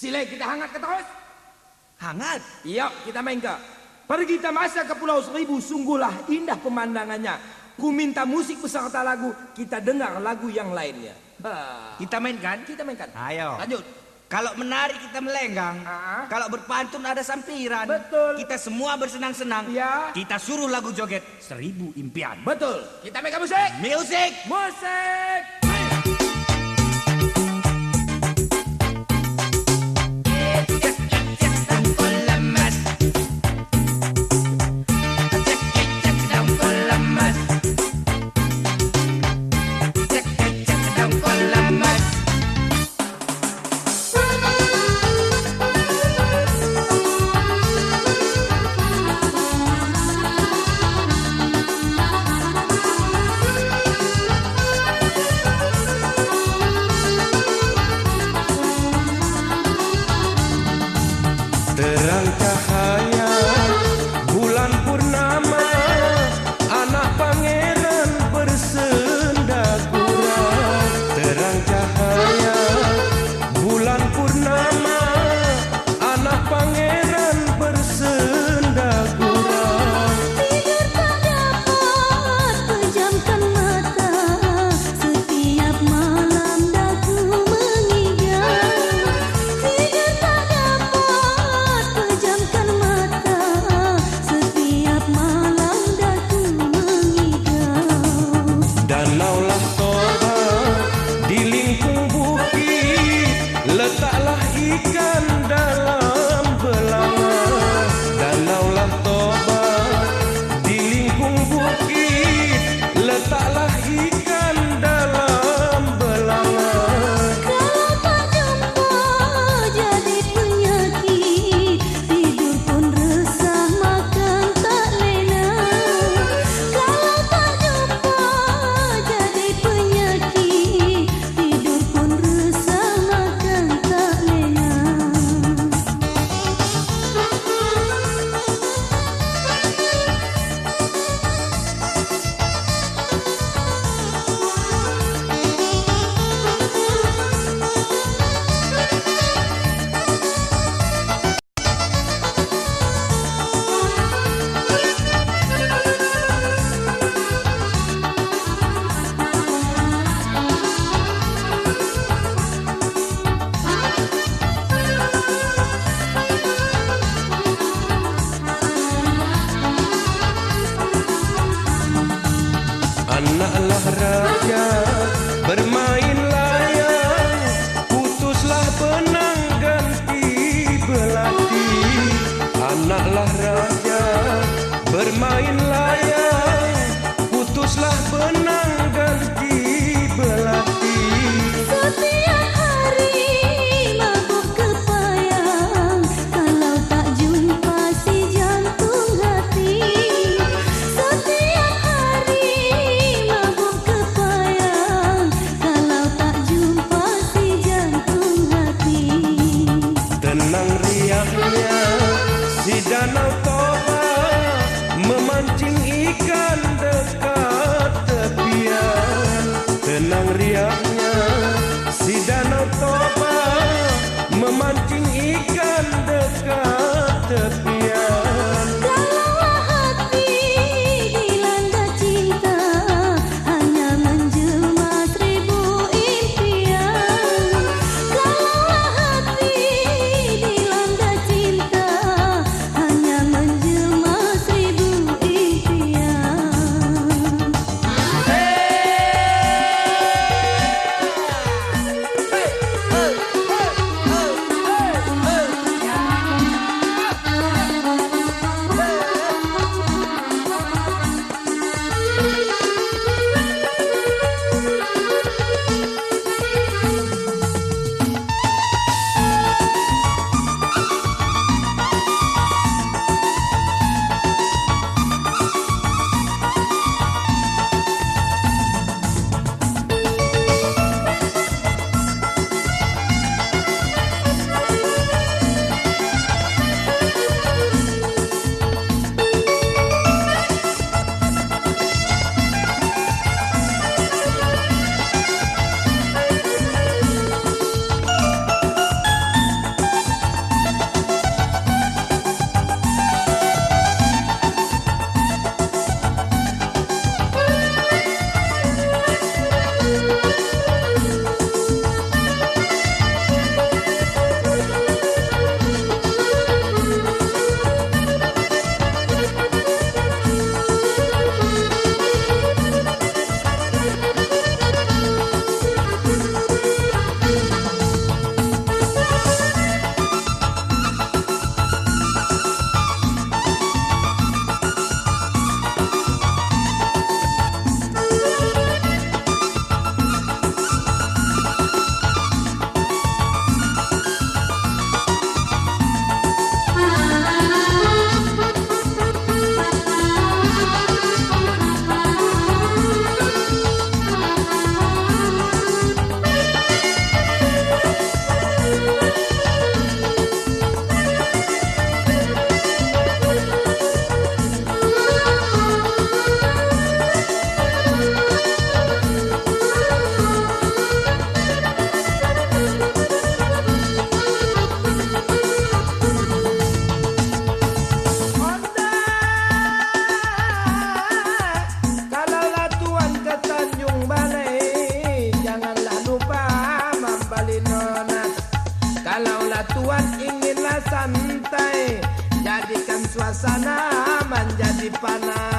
Sile kita hangat ke terus. Hangat. Iya, kita main ke. Pergi kita masa ke Pulau Seribu, sungguhlah indah pemandangannya. Ku minta musik beserta lagu, kita dengar lagu yang lainnya. Ha. Kita mainkan? Kita mainkan. Ayo. Lanjut. Kalau menari kita melenggang, Ah. kalau berpantun ada sampiran. Betul. Kita semua bersenang-senang. Iya. Kita suruh lagu joget seribu impian. Betul. Kita main ke musik. Music. Musik. Santai. Jadikan suasana menjadi panas